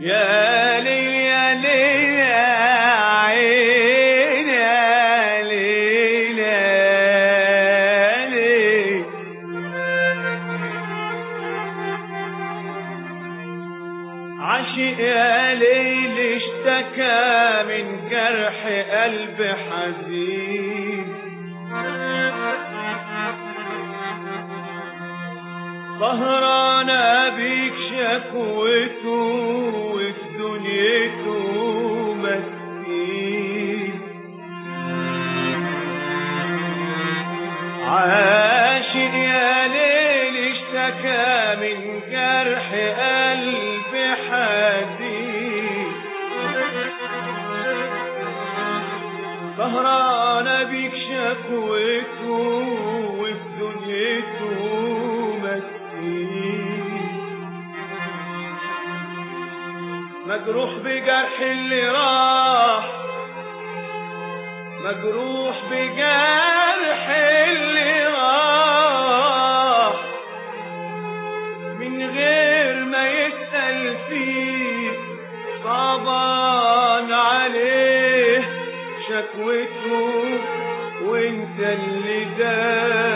يا لي يا لي يا عين يا لي يا لي عشق يا ليل اشتكى من جرح قلب حزين. سهران بيك شكوته وفي دنيته مسكين. عاشق يا اشتكى من جرح قلب حزين. سهران مجروح بجرح اللي راح. مجروح بجرح اللي راح. من غير ما يسأل فيه صعبان عليه شكوته وانت اللي داري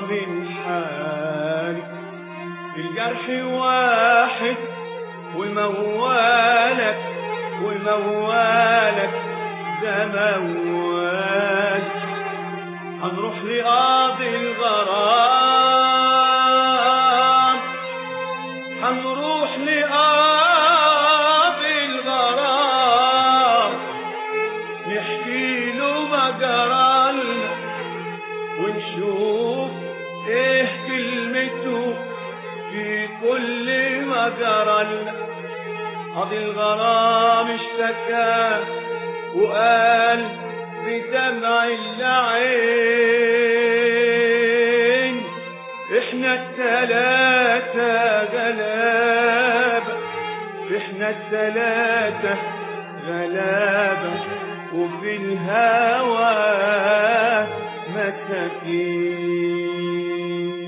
من حالي الجرح واحد وموالك وموالك ده موال. هنروح لقاضي الغرام. هنروح لقاضي الغرام. نحكي له جرالنا ونشوف جرالنا قاضي الغرام اشتكى وقال بدمع العين. إحنا التلاتة غلابة إحنا التلاتة غلابة وفي الهوى مساكين